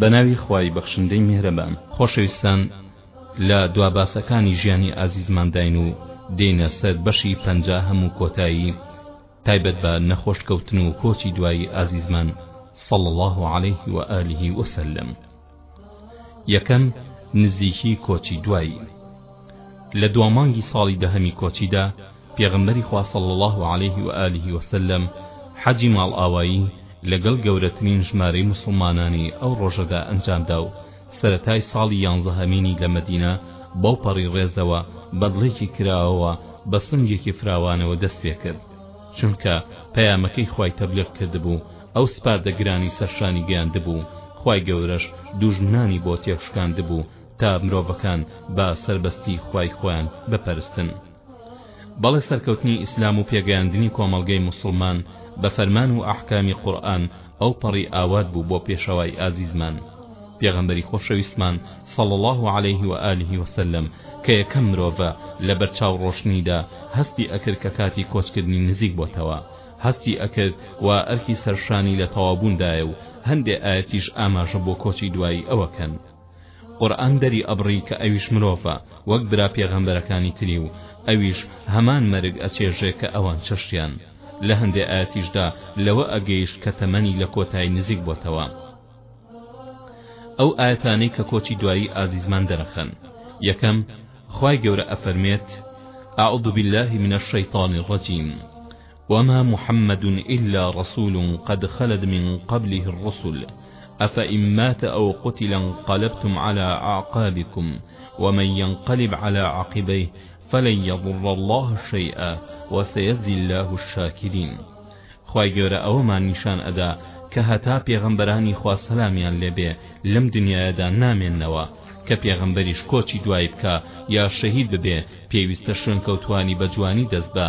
بە ناوی خوای بەخشندەی میهرەبان. خۆشەویستان لە دوا باسەکانی ژیانی ئازیزمانداین و دێینە سەر بەشی پەنجاهەم و کۆتایی تایبەت بە نەخۆش کەوتن و کۆچی دوایی ئازیزمان صلی اللە علیه و آله و سلم یەکەم نزیکی کۆچی دوایی لە دوامانگی ساڵی دەهەمی کۆچیدا پێغەمبەری خوا صلی اللە علیه و آله و سلم حەجی ماڵئاوایی لەگەڵ گەورەترین ژمارەی موسڵمانانی ئەو ڕۆژەدا ئەنجامدا و سەرەتای ساڵی یانزەهەمینی لە مەدینە بەوپەڕی ڕێزەوە بەدڵێکی کراوەوە بە سنگێکی فراوانەوە دەست پێکرد چونکە پەیامەکەی خوای تەبلیغ کردبوو ئەو سپاردە گرانی سەرشانی گەیاندبوو خوای گەورەش دوژمنانی بۆ تێکشکاندبوو تا مرۆڤەکان بە سەربەستی خوای خۆیان بپەرستن بەڵێ سەرکەوتنی ئیسلام و پێگەیاندنی کۆمەڵگەی موسڵمان بە فەرمان و ئەحکامی قورئان ئەوپەڕی ئاوات بوو بۆ پێشەوای ئازیزمان پێغەمبەری خۆشەویستمان صلی اللە علیه و آله وسلم کە یەکەم مرۆڤە لە بەرچاو ڕۆشنیدا هەستی ئەکرد کە کاتی کۆچکردنی نزیک بۆتەوە هەستی ئەکرد و ئەرکی سەرشانی لە تەوابووندایە و هەندێ ئایەتیش ئاماژە بۆ کۆچی دوایی ئەوەکەن قورئان دەری ئەبڕی کە ئەویش مرۆڤە وەک برا پێغەمبەرەکانی تری و ئەویش هەمان مەرگ ئەچێژێ کە ئەوان چەشتیان لە هەندێ ئایەتیشدا لەوە ئەگەیشت کە تەمەنی لە کۆتایی نزیک بۆتەوە ئەو ئایەتانەی کە کۆچی دوایی ئازیزمان دەرەخەن یەکەم خوای گەورە ئەفەرمێت أعوذ بالله من الشیطان الرجیم وما محمد الا رسول قد خلت من قبله الرسل افان مات او قتل انقلبتم على اعقابكم ومن ينقلب على عقبيه فلن يضر الله شيئا وسيجزي الله الشاكرين خوای گەورە ئەوەمان نیشان ئەدا کە هەتا پێغەمبەرانی خوا سەلامیان لێبێ لەم دنیادا نامێنەوە کە پێغەمبەریش کۆچی دوایی بکە یا شەهید ببێ پێویستە شوێنکەوتوانی بە جوانی دەست بە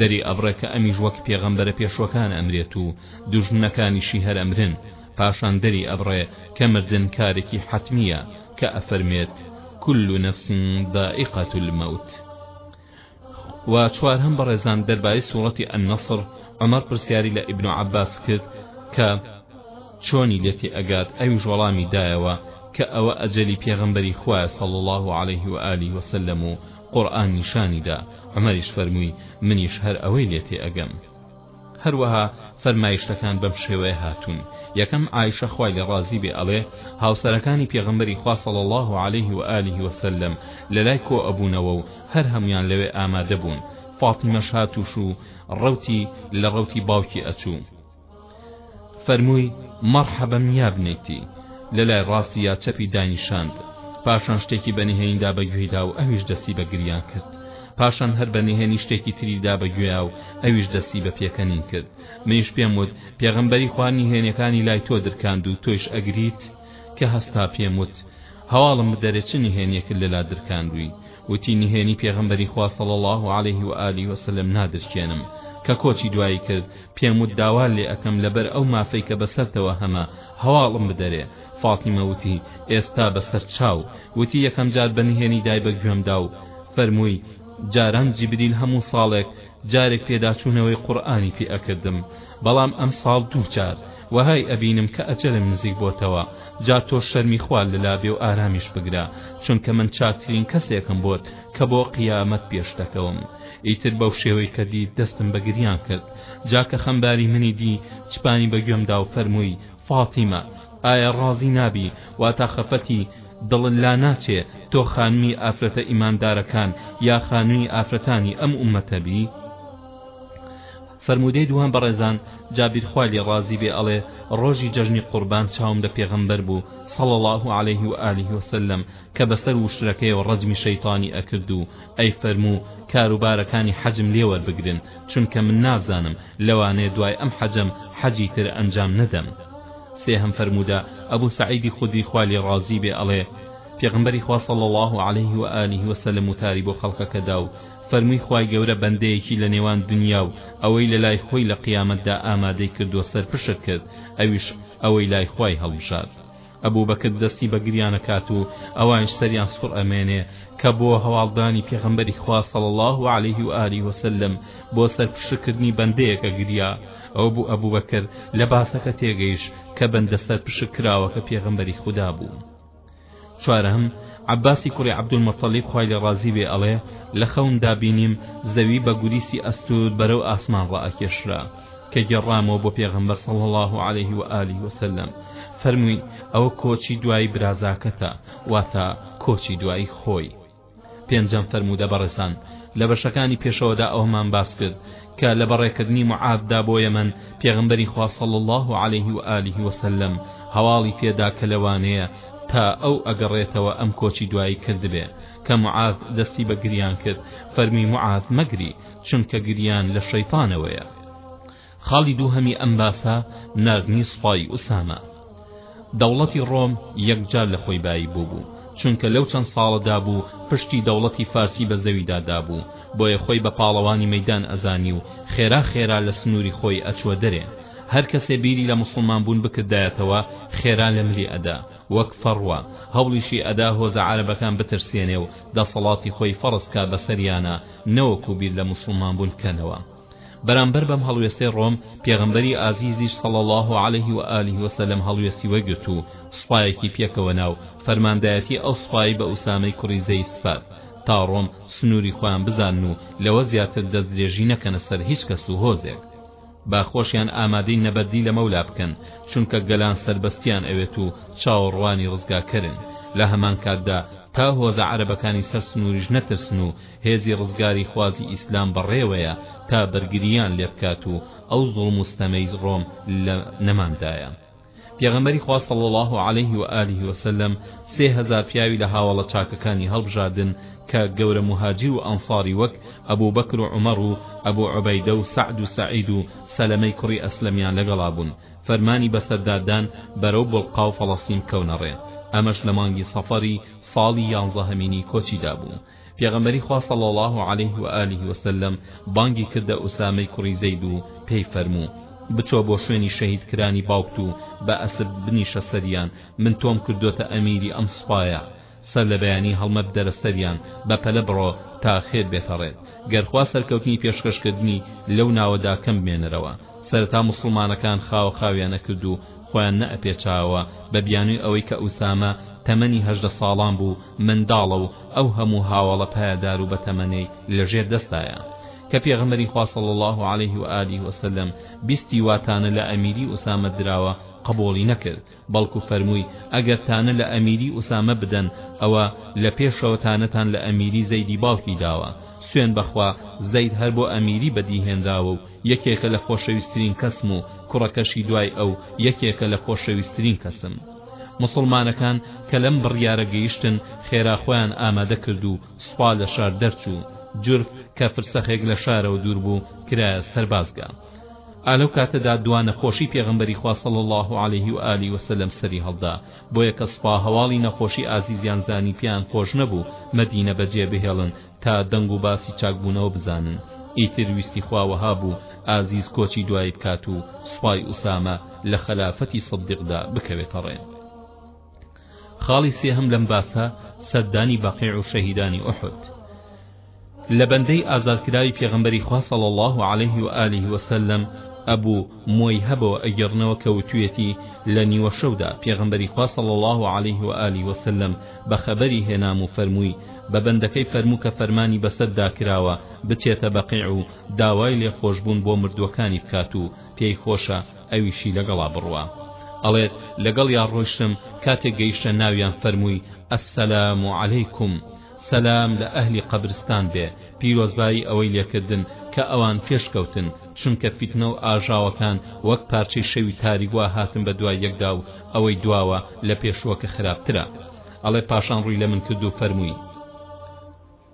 دەری ئەبڕێ کە ئەمیش وەک پێغەمبەرە پێشوەکان ئەمرێت و دوژمنەکانیشی هەر ئەمرن پاشان دەری ئەبڕێ کە مردن کارێکی حەتمیە کە ئەفەرمێت کل نفس ذائقە الموت و چوارهەم بەڕێزان دەربای سوڵەتی النصر عمر پرسیاری لە ابن عباس کرد کە چۆنی لێتی ئەگات ئەویش وەڵامی دایەوە کە ئەوە ئەجەلی پێغەمبەری خوایە صلی الله عليه و آله وسلم و قورئان نیشانی دا عومەریش فەرمووی منیش هەر ئەوەی لێ تێ ئەگەم هەروەها فەرمایشتەکان بەم شێوەیە هاتوون یەکەم عائشە خوای لێ ڕازی بێ ئەڵێ هاوسەرەکانی پێغەمبەری خوا صلی الله علیه و آله و سلم لەلای کۆ ئەبوونەوە و هەر هەمویان لەوێ ئامادە بوون فاطیمەش هاتووش و ڕوتی لە ڕوتی باوکی ئەچوو فەرمووی، مەڕحەبەن یا بنیتی، لە لای ڕاستی یا چەپی داینیشاند، پاشان شتێکی بە نهێنیدا بە گوێی دا و ئەویش دەستی بە گریان کرد، پاشان هەر بە نهێنی شتێکی تری دا بە گوێیا و ئەویش دەستی بە پێکەنین کرد، منیش پێم وت، پێغەمبەری خوا نهێنیەکانی لای تۆ درکاند و تۆیش ئەگریت؟ کە هەستا پێم وت، هەواڵم بدەرێ چ نهێنیەکت لەلا درکاندووی؟ وتی، نهێنی پێغەمبەری خوا صلی اللە علیه و آله و سلم نادرکێنم، کە کۆچی دوایی کرد پێم وت داوات لێ ئەکەم لەبەر ئەو مافەی کە بەسەرتەوە هەمە هەواڵم بدەرێ، فاتیمە وتی، ئێستا بەسەر چاو، وتی، یەکەم جار بە نهێنی دای بە گوێمدا و فەرمووی، جاران جیبریل هەموو ساڵێک، جارێک پێداچوونەوەی قورئانی پێ ئەکردم بەڵام ئەمساڵ دوو جار وەهای ئەبینم کە ئەجەلم نزیک بۆتەوە جا تۆش شەرمی خوا لەلا بێ و ئارامیش بگرە چونکە من چاکترین کەسێکم بۆت کە بۆ قیامەت پێش دەکەوم ئیتر بەو شێوەی کە دیت دەستم بە گریان کرد جا کە خەمباری منی دی چپانی بە گوێمدا و فەرمووی فاتیمە، ئایا ڕازی نابی، واتا خەفەتی، دڵت لا ناچێ، تۆ خانمی ئافرەتە ئیماندارەکان، یا خانوی ئافرەتانی ئەم ئوممەتە بی؟ فەرموودەی دووهەم بەڕێزان، جابیر خوای لێ ڕازی بێ ئەڵێ، ڕۆژی جەژنی قوربان چاوم لە پێغەمبەر بوو، صلی اللە علیه و آله و سلم، کە بەسەر وشترەکەیەوە ڕەجمی شەیتانی ئەکرد و، ئەی فەرموو کاروبارەکانی حەجم لێ وەربگرن چونکە من نازانم لەوانەیە دوای ئەم حەجەم حەجی تر ئەنجام نەدەم سێهەم فەرموودە ئەبو سەعیدی خودری خوا لێ ڕازی بێ ئەڵێ پێغمبەری خوا صلی اللە علیه و آله و سلم وتاری بۆ خەڵکەکە دا و فەرمووی خوای گەورە بەندەیەکی لە نێوان دنیا و ئەوەی لە لای خۆی لە قیامەتدا ئامادەی کردووە سەرپشک کرد ئەویش ئەوەی لای خوای هەڵبژارد ئەبوبەکر دەستی بە گریان ئەکات و ئەوانیش سەریان سوڕ ئەمێنێ کە بۆ هەواڵدانی پێغەمبەری خوا صلی اللە علیه و آله و سلم بۆ سەرپشککردنی بەندەیەک ئەگریا ئەو بوو ئەبوبەکر لە باسەکە تێگەیشت کە بەندە سەرپشک کراوەکە پێغەمبەری خودا بوو چوارەم عباسی کوڕی عبدالمطلب خوای لە ڕازی بێ ئەڵێ لە خەومدا بینیم زەوی بە گوریسی ئەستور بەرەو ئاسمان ڕائەکێشرا کە گێڕامەوە بۆ پێغەمبەر صلی الله علیه و آله و سلم فەرمووی ئەوە کۆچی دوای برازاکەتە واتە کۆچی دوای خۆی پێنجەم فەرموودە بەڕێزان لە بەشەکانی پێشەوەدا ئەومان باس کرد کە لە بەڕێکردنی معاددا بۆ یەمەن پێغمبەری خوا صلی الله علیه و آله و سلم هەواڵی پێدا کە لەوانەیە تا ئەو ئەگەڕێتەوە ئەم کۆچی دوایی کردبێ کە معاد دەستی بە گریان کرد فەرمی معاد مەگری چونکە گریان لە شەیتانەوەیە. خاڵی دووهەمی ئەم باسە ناردنی سوپای ئوسامە. دەوڵەتی ڕۆم یەکجار لە خۆی بایی بووبوو، چونکە لەو چەند ساڵەدا بوو پشتی دەوڵەتی فارسی بە زەویدا دابوو، بۆیە خۆی بە پاڵەوانی مەیدان ئەزانی و خێرا خێرا لە سنووری خۆی ئەچووە دەرێ. هەر کەسێ بیری لە موسڵمان بوون بکردایەتەوە خێرا لە ملی ئەدا، وەک فەڕوە، هەوڵیشی ئەدا هۆزە عەرەبەکان بترسێنێ و دەسەڵاتی خۆی فەڕز کا بە سەریانا، نەوەکو بیر لە موسڵمان بوون بکەنەوە بەرامبەر بەم هەڵوێستەی ڕۆم پێغەمبەری ئازیزیش صلی اللە علیه و آله و سلم هەڵوێستی وەرگرت و سوپایەکی پێکەوە نا و فەرماندایەتی ئەو سوپای بە ئوسامەی کوڕی زەید سپارد تا ڕۆم سنووری خۆیان بزانن و لەوە زیاتر دەستدرێژی نەکەنە سەر هیچ کەس و هۆزێک با خۆشیان ئامادەی نەبەردی لە مەولا بکەن چونکە گەلان سەربەستیان ئەوێت و چاوەڕوانی ڕزگاکەرن لە هەمان کاتدا تا هۆزە عەرەبەکانی سەر سنوریش نەترسن و هێزی ڕزگاری خوازی ئیسلام بەڕێوەیە تا بەرگرییان لێبکات و ئەو زوڵم و ستەمەی ڕۆم لە نەماندایە پێغەمبەری خوا صلی اللە علیه و آله و سلم سێ هەزار پیاوی لە هاوەڵە چاکەکانی هەڵبژاردن کە گەورە موهاجیر و ئەنصاری وەک ابو بکر و عمر و ابو عبیدە و سعد و سعید و سلمەی کوڕی اسلمیان لەگەڵا بوون فەرمانی بەسەردادان بەرەو بلقا و فەڵەستین بکەونە ڕێ ئەمەش لە مانگی صەفەری ساڵی یانزەهەمینی کۆچیدا بوو پێغەمبەری خوا صلی اللە علیه و آله و سلم بانگی کردە ئوسامەی کوڕی زەید و پێی فەرموو بچۆ بۆ شوێنی شەهید کرانی باوکت و بە ئەسپ بنیشە سەریان من تۆم کردۆتە ئەمیری ئەم سوپایە سەر لە بەیانی هەڵمەبدەرە سەریان بە پەلە بڕۆ تا خێر بێتە ڕێت گەر خوا سەرکەوتنی پێشکەش کردمی لەو ناوەدا کەم بمێنەرەوە سەرەتا موسڵمانەکان خاوە خاویان ئەکرد و خۆیان نە ئەپێچاوە بە بیانوی ئەوەی کە ئوسامە تەمەنی هەژدە ساڵان بوو منداڵە و ئەو هەموو هاوەڵە پایەدار و بەتەمەنەی لە ژێر دەستایە کە پێغەمبەری خوا صلی الله علیه و آله و سلم بیستی واتانە لە ئەمیری ئوسامە دراوە قبوڵی نەکرد بەڵکو فەرمووی ئەگەر تانە لە ئەمیری ئوسامە بدەن ئەوە لە پێشەوە تانەتان لە ئەمیری زەیدی باوکی داوە سوێن بەخوا زەید هەر بۆ ئەمیری بەدی هێنراوە و یەکێکە لە خۆشەویسترین کەسم و کوڕەکەشی دوای ئەو یەکێکە لە خۆشەویسترین کەسم موسڵمانەکان کە لەم بڕیارە گەیشتن خێرا خۆیان ئامادە کرد و سوپا لە شار دەرچوو جورف کە فرسەخێک لە شارەوە دوور بوو کرایە سەربازگە ئا لەو کاتەدا دوا نەخۆشی پێغەمبەری خوا صلی اللە علیه و آله و سلم سەری هەڵدا بۆیە کە سوپا هەواڵی نەخۆشی ئازیزیان زانی پێیان خۆش نەبوو مەدینە بەجێ بهێڵن تا دەنگ و باسی چاکبوونەوە بزانن ئیتر ویستی خوا وەها بوو ئازیز کۆچی دوایی بکات و سوپای ئوسامە لە خەلافەتی سدیقدا بکەوێتە ڕێ خاڵی سێهەم لەم باسە سەردانی بەقیع و شەهیدانی ئوحد لە بەندەی ئازادکراوی پێغەمبەری خوا صلی الله علیه و آله و سلم ئەبو مویهبەوە ئەگێڕنەوە کە وتویەتی لە نیوە شەودا پێغەمبەری خوا صلی الله علیه و آله و سلم بە خەبەری هێنام و فەرمووی بە بەندەکەی فەرموو کە فەرمانی بەسەردا کراوە بچێتە بەقیع و داوای لێخۆشبوون بۆ مردووەکانی بکات و پێی خۆشە ئەویشی لەگەڵا بڕوا ئەڵێت لەگەڵیا ڕۆشتم کاتێک گەیشتە ناویان فەرمووی السلام علیکم سەلام لە ئەهلی قەبرستان بێ پیرۆزبایی ئەوەی لێکردن کە ئەوان پێش کەوتن چونکە فیتنە و ئاژاوەکان وەک پارچەی شەوی تاریک وا هاتن بە دوای یەکدا و ئەوەی دواوە لە پێشوەکە خراپترە ئەڵێ پاشان ڕووی لە من کرد و فەرمووی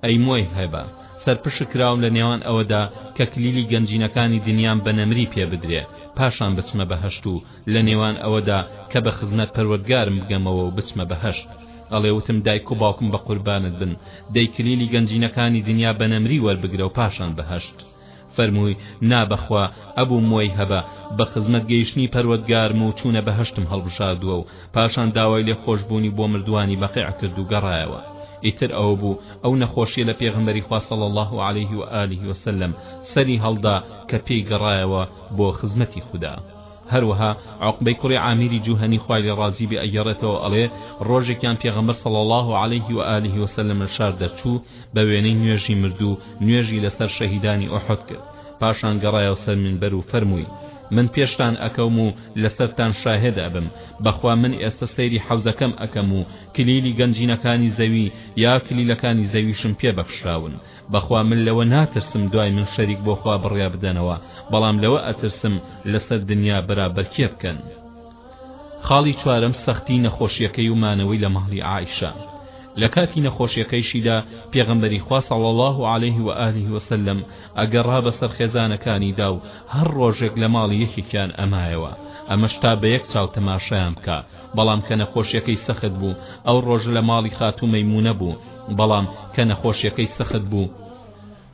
ئەی موەیهبە سەرپشک کراوم لە نێوان ئەوەدا کە کلیلی گەنجینەکانی دنیام بە نەمری پێ بدرێ پاشان بچمە بەهەشت و لە نێوان ئەوەدا کە بە خزمەت پەروەردگارم بگەمەوە و بچمە بەهەشت ئەڵێ وتم دایک و باوکم بە قوربانت بن دەی کلیلی گەنجینەکانی دنیا بە نەمری وەربگرە و پاشان بەهەشت فەرمووی، نا بەخوا ئەبوو موەیهەبە بە خزمەت گەیشتنی پەروەدگارم و چوونە بەهەشتم هەڵبژاردووە و پاشان داوای لێخۆشبوونی بۆ مردووانی بەقیع کرد و گەڕایەوە ئیتر ئەوە بوو ئەو نەخۆشیە لە پێغەمبەری خوا صلی اللە علیه و آله وسلم سەری هەڵدا کە پێی گەڕایەوە بۆ خزمەتی خودا هەروەها عقبەی کوڕی عامیری جوهەنی خوای لێ ڕازی بێ ئەگەڕێتەوە ئەڵێ ڕۆژێکیان پێغەمبەر صلی اللە علیه و آله وسلم لە شار دەرچوو بە وێنەی نوێژی مردوو نوێژی لەسەر شەهیدانی ئوحود کرد پاشان گەڕایەوە سەر منبەر و فەرمووی من پێشتان ئەکەوم و لەسەرتان شاهێد ئەبم بەخوا من ئێستا سەیری حەوزەکەم ئەکەم و کلیلی گەنجینەکانی زەوی یا کلیلەکانی زەویشم پێ بەخشراون بەخوا من لەوە ناترسم دوای من شەریک بۆ خوا بڕیا بدەنەوە بەڵام لەوە ئەترسم لەسەر دنیا بەرابەر کێ بکەن خاڵی چوارەم سەختی نەخۆشیەکەی و مانەوەی لە ماڵی عائیشە لە کاتی نەخۆشیەکەیشیدا پێغەمبەری خوا صلی الله علیه و آله وسلم ئەگەڕا بەسەر خێزانەکانیدا و هەر ڕۆژێک لە ماڵی یەکێکیان ئەمایەوە ئەمەش تا بە یەک چاو تەماشایان بکا بەڵام کە نەخۆشیەکەی سەخت بوو ئەو ڕۆژە لە ماڵی خاتوو مەیمونە بوو بەڵام کە نەخۆشیەکەی سەخت بوو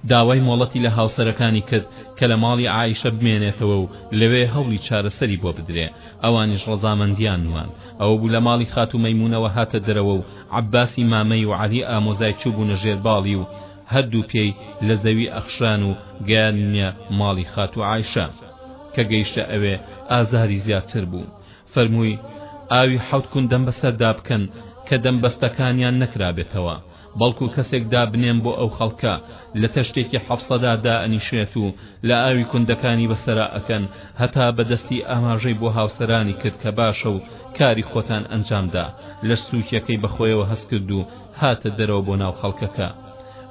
داوای مۆڵەتی لە هاوسەرەکانی کرد کە لە ماڵی عائیشە بمێنێتەوە و لەوێ هەوڵی چارەسەری بۆ بدرێ، ئەوانیش ڕەزامەندیان نواند، ئەوە بوو لە ماڵی خاتوو مەیموونەوە هاتە دەرەوە و عەباسی مامەی و عەلی ئامۆزای چووبوونە ژێر باڵی و هەردوو پێی لە زەوی ئەخشران و گەیاندنیە ماڵی خاتوو عائیشە، کە گەیشتە ئەوێ ئازاری زیاتر بوو، فەرمووی، ئاوی حەوت کون دەمبەسەردا بکەن کە دەمبەستەکانیان نەکرابێتەوە، بەڵکو کەسێک دابنێن بۆ ئەو خەڵکە لە تەشتێکی حەفسەدا دائەنیشێت و لە ئاوی کوندەکانی بەسەرا ئەکەن هەتا بە دەستی ئاماژەی بۆ هاوسەرانی کرد کە باشە و کاری خۆتان ئەنجامدا، لەش سووکیەکەی بە خۆیەوە هەستکرد و هاتە دەرەوە بۆ ناو خەڵکەکە.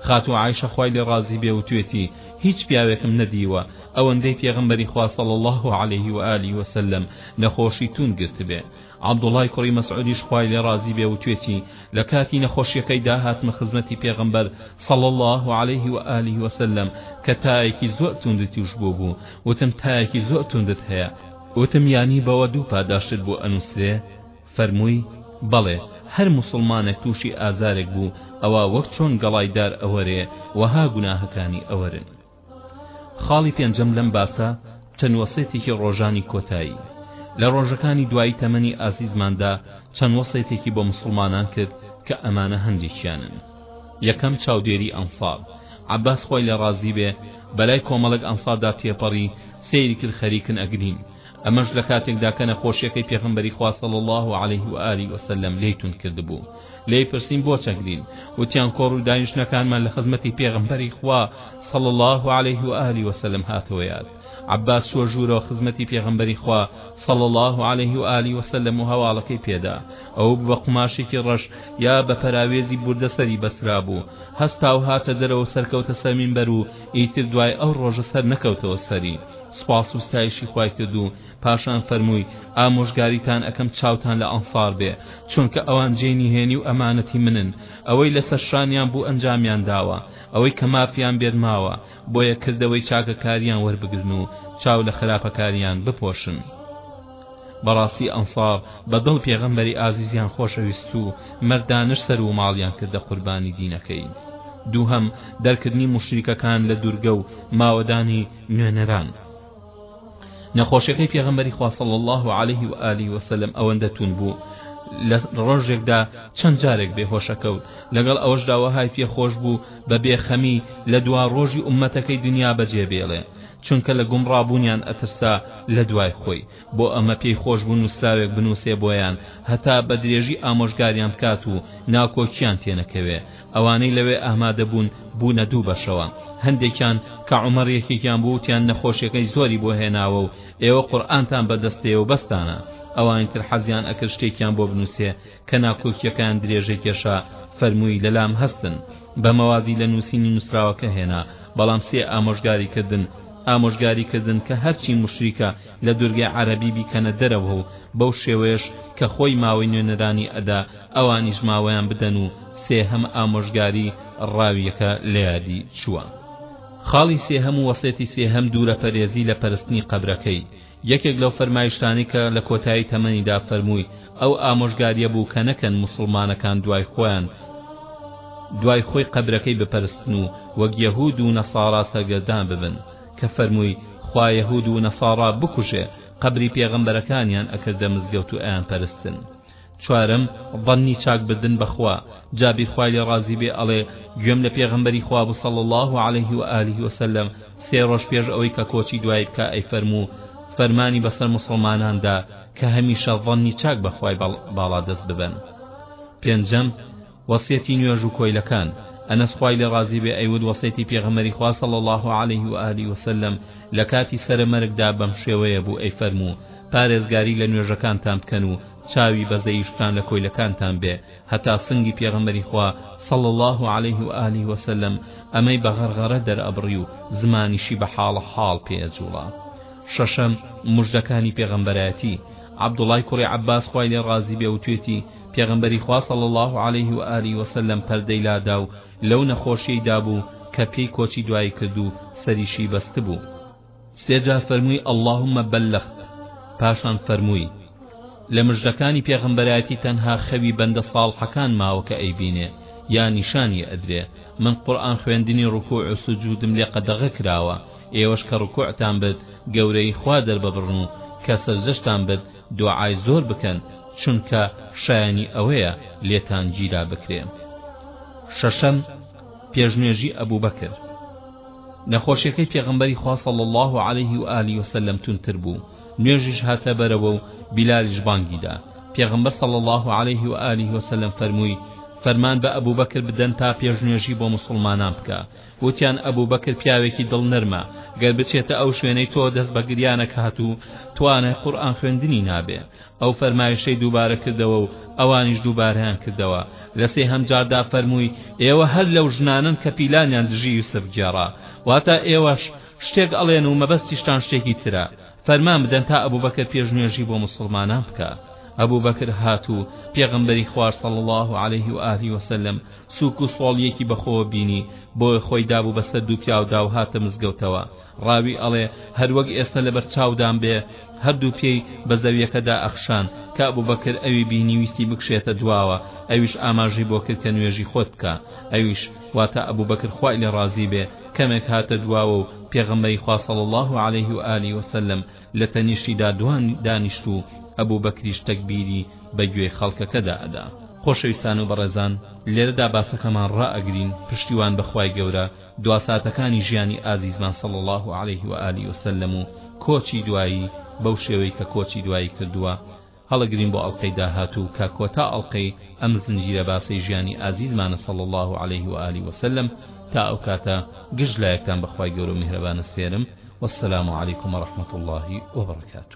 خاتوو عائیشە خوای لێ ڕازی بێ وتوێتی، هیچ پیاوێکم نەدیوە ئەوەندەی پێغەمبەری خوا صلی اللە علیه و آله و سلم نەخۆشی توند گرتبێ، عەبدوڵای کوڕی مەسعودیش خوای لێ ڕازی بێ وتوێتی، لە کاتی نەخۆشیەکەیدا هاتمە خزمەتی پێغەمبەر صلی اللە علیه و آله و سلم کە تایەکی زۆر توندی توش بوو بوو، وتم تایەکی زۆر توندت هەیە؟ وتم یانی بەوە دوو پاداشتت بۆ ئەنوسرێ؟ فەرمووی، بەڵێ، هەر موسڵمانێک توشی ئازارێک بوو ئەوا وەک چۆن گەڵای دار ئەوەرێ وەها گوناهەکانی ئەوەرن. خاڵی پێنجەم لەم باسە چەند وەسێتێکی ڕۆژانی کۆتایی لە ڕۆژەکانی دوایی تەمەنی ئازیزماندا چەند وەسێتێکی بۆ مسلمانان کرد کە ئەمانە هەندێکیانن یەکەم چاودێری ئەنصار عباس خۆی لە ڕازی بێ بەلای کۆمەڵک ئەنصاردا تێپەڕی سەیری کرد خەریکن ئەگرین ئەمەش لە کاتێکدا کە نەخۆشیەکەی پێغمبەری خوا صلی الله علیه و آله و سلم لێی توند کردبوو لێی پرسیم بۆ چەکدین وتیان کۆڕ و دانیشتنەکانمان لە خزمەتی پێغمبەری خوا صلی الله علیه و آله و سلم هاتەوە یاد عباس چوە ژوورەوە خزمەتی پێغمبەری خوا صلی الله علیه و آله و سلم و هەواڵەکەی پێدا ئەو بە قوماشێکی ڕەش یا بە پەراوێزی بوردە سەری بەسرا بوو هەستا و هاتە دەرەوە سەرکەوتە سەر مینبەر و ئیتر دوای ئەو ڕۆژە سەر نەکەوتەوە سەری سپاس و ستایشی خوای کرد و پاشان فەرمووی ئامۆژگاریتان ئەکەم چاوتان لە ئەنسار بێ چونکە ئەوان جێی نهێنی و ئەمانەتی منن ئەوەی لەسەر شانیان بوو ئەنجامیان داوە ئەوەی کە مافیان بێت ماوە بۆیە کردەوەی چاکەکاریان وەربگرن و چاو لە خراپەکاریان بپۆشن بەڕاستی ئەنسار بە دڵ پێغەمبەری ئازیزیان خۆشەویست و مەردانش سەر و ماڵیان کردە قوربانی دینەکەی دووهەم دەرکردنی موشریکەکان لە دوورگە و ماوەدانی نوێنەران نەخۆشەکەی پێغەمبەری خوا صلی الله علیه و آله و سلم ئەوەندە توند بوو لە ڕۆژێکدا چەند جارێک بێهۆشەکەوت لەگەڵ ئەوەشدا وەهای پێ خۆش بوو بە بێخەمی لە دوا ڕۆژی ئومەتەکەی دنیا بەجێ بێڵێ چونکە لە گومڕابوونیان ئەترسا لە دوای خۆی بۆ ئەمە پێی خۆش بوو نووسراوێک بنووسێ بۆیان هەتا بە درێژی ئامۆژگاریان بکات و ناکۆکییان تێ نەکەوێ. ئەوانەی لەوێ ئامادە بوون، بوونە دوو بەشەوە. هەندێکیان، کە عومەر یەکێکیان بوو، وتیان نەخۆشییەکەی زۆری بۆ هێناوە و ئێوە قورئانتان بە دەستەیە و بەستانە. ئەوانی تر حەزیان ئەکرد شتێکیان بۆ بنووسێ، کە ناکۆکییەکەیان درێژەی کێشا، فەرمووی لەلام هەستن. بەمە وازی لە نووسینی نووسراوەکە هێنا، بەڵام سێ ئامۆژگاری کردن، ئامۆژگاری کردن کە هەرچی موشریکە لە دوورگەی عەرەبی بیکەنە دەرەوە و بەو شێوەیەش کە خۆی ماوەی نوێنەرانی ئەدا، ئەوانیش ماوەیان بدەن و سێهەم ئامۆژگاری ڕاوییەکە لە یادی چووە. خاڵی سێهەم و وەسێتی سێهەم دوورەپەرێزی لە پەرستنی قەبرەکەی، یەکێک لەو فەرمایشتانەی کە لە کۆتایی تەمەنیدا فەرمووی ئەو ئامۆژگاریە بوو کە نەکەن موسڵمانەکان دوای خۆیان دوای خۆی قەبرەکەی بپەرستن و وەک یەهود و نەسارا سەرگەردان ببن کە فەرمووی خوا یەهود و نەسارا بکوژێ قەبری پێغەمبەرەکانیان ئەکردە مزگەوت و ئەیانپەرستن چوارەم، ظەنی چاک بردن بە خوا، جابیر خوای لێ ڕازی بێ ئەڵێ، گوێم لە پێغەمبەری خوا بوو صلی اللە علیه و آله و سلم سێ ڕۆژ پێش ئەوەی کە کۆچی دوایی بکا ئەیفەرموو، فەرمانی بەسەر موسڵمانان دا کە هەمیشە ظەنی چاک بە خوای باڵادەست ببەن. پێنجەم، وەسیەتی نوێژ و کۆیلەکان، ئەنەس خوای لێ ڕازی بێ ئەیوت وەسێتی پێغەمبەری خوا صلی اللە علیه و آله وسلم لەکاتی سەرە مەرگدا بەم شێوەیە بوو ئەی فەرموو پارێزگاری لە نوێژەکانتان بکەن و چاوی بەزەییشتان لە کۆیلەکانتان بێ هەتا سنگی پێغەمبەری خوا صلی اللە علیه و آله وسلم ئەمەی بە غەرغەرە دەرئەبڕی و زمانیشی بە حاڵە حاڵ پێ ئەجوڵا شەشەم مژدەکانی پێغەمبەرایەتی عەبدوڵای کوڕی عەباس خوای لێ ڕازی بێ وتوێتی پێغەمبەری خوا صلی اللە علیه و آله و سلم پەردەی لادا و لەو نەخۆشیەی دابوو کە پێی کۆچی دوایی کرد و سەریشی بەستبوو سێ جار فەرمووی اللهم بلغت پاشان فەرمووی لە مژدەکانی پێغەمبەرایەتی تەنها خەوی بەندە ساڵحەکان ماوە کە ئەیبینێ یا نیشانی ئەدرێ من قورئان خوێندنی ڕکوع و سجودم لێ قەدەغە کراوە ئێوەش کە ڕکوعتان بێت گەورەی خوا دەرببڕن و کە سەجدەشتان بێت دوعای زۆر بکەن چونکە شایەنی ئەوەیە لێتان گیرا بکرێ شەشەم پێشنوێژی ئەبوبەکر نەخۆشیەکەی پێغمبەری خوا صلی الله عليه و آله وسلم تونتر بوو نوێژیش هاتە بەرەوە و بیلالیش بانگیدا پێغمبەر صلی الله عليه و آله وسلم فەرمووی فەرمان بە ئەبوبەکر بدەن تا پێشنوێژی بۆ مسلمانان بکە وتیان ئەبوبەکر پیاوێکی دڵ نەرمە گەر بچێتە ئەو شوێنەی تۆ دەست بە گریان ئەکات و توانای قورئان خوێندنی نابێ ئەو فەرمایشەی دووبارە کردەوە و ئەوانیش دووبارەیان کردەوە لە سێهەم جاردا فەرمووی ئێوە هەر لەو ژنانەن کە پیلانیان دژی یوسف گێڕا واتا ئێوەش شتێک ئەڵێن و مەبەستیشتان شتێکی ترە فەرمان بدەن تا ئەبوبەکر پێش نوێژی بۆ موسڵمانان بکا ئەبوبەکر هات و پێغەمبەری خوار صلی الله علیه و آله وسلم سوک و سۆڵیەکی بەخۆوە بینی بۆی خۆی دابوو بەسەر دوو پیاودا و هاتە مزگەوتەوە ڕاوی ئەڵێ هەروەک ئێستا لەبەر چاودان بێ هەردوو پێی بە زەویەکەدا ئەخشان کە ئەبوبەکر ئەوی بینی ویستی بکشێتە دواوە ئەویش ئاماژەی بۆ کرد کە نوێژی خۆت بکە ئەویش واتە ئەبوبەکر خوای لێ ڕازی بێ کەمێک هاتە دواوە و پێغەمبەری خوا صلی اللە علیه و آله و سلم لە تەنیشتی دا دانیشت و ئەبوبەکریش تەکبیری بە گوێی خەڵکەکەدا ئەدا خۆشەویستان و بەڕێزان لێرەدا باسەکەمان ڕائەگرین پشتیوان بە خوای گەورە دوا ساتەکانی ژیانی ئازیزمان صلی اللە علیه و آله و سلم و کۆچی دوایی بەو شێوەی کە کۆچی دوایی کردووە هەڵەگرین بۆ ئەڵقەی داهاتوو کە کۆتا ئەڵقەی ئەم زنجیرە باسەی ژیانی ئازیزمانە صلی اللە علیه و آله وسلم تا ئەو کاتە گشت لایەکتان بە خوای گەورە و میهرەبان ئەسپێرم والسلام علیکم ورحمة اللە وبرکاته.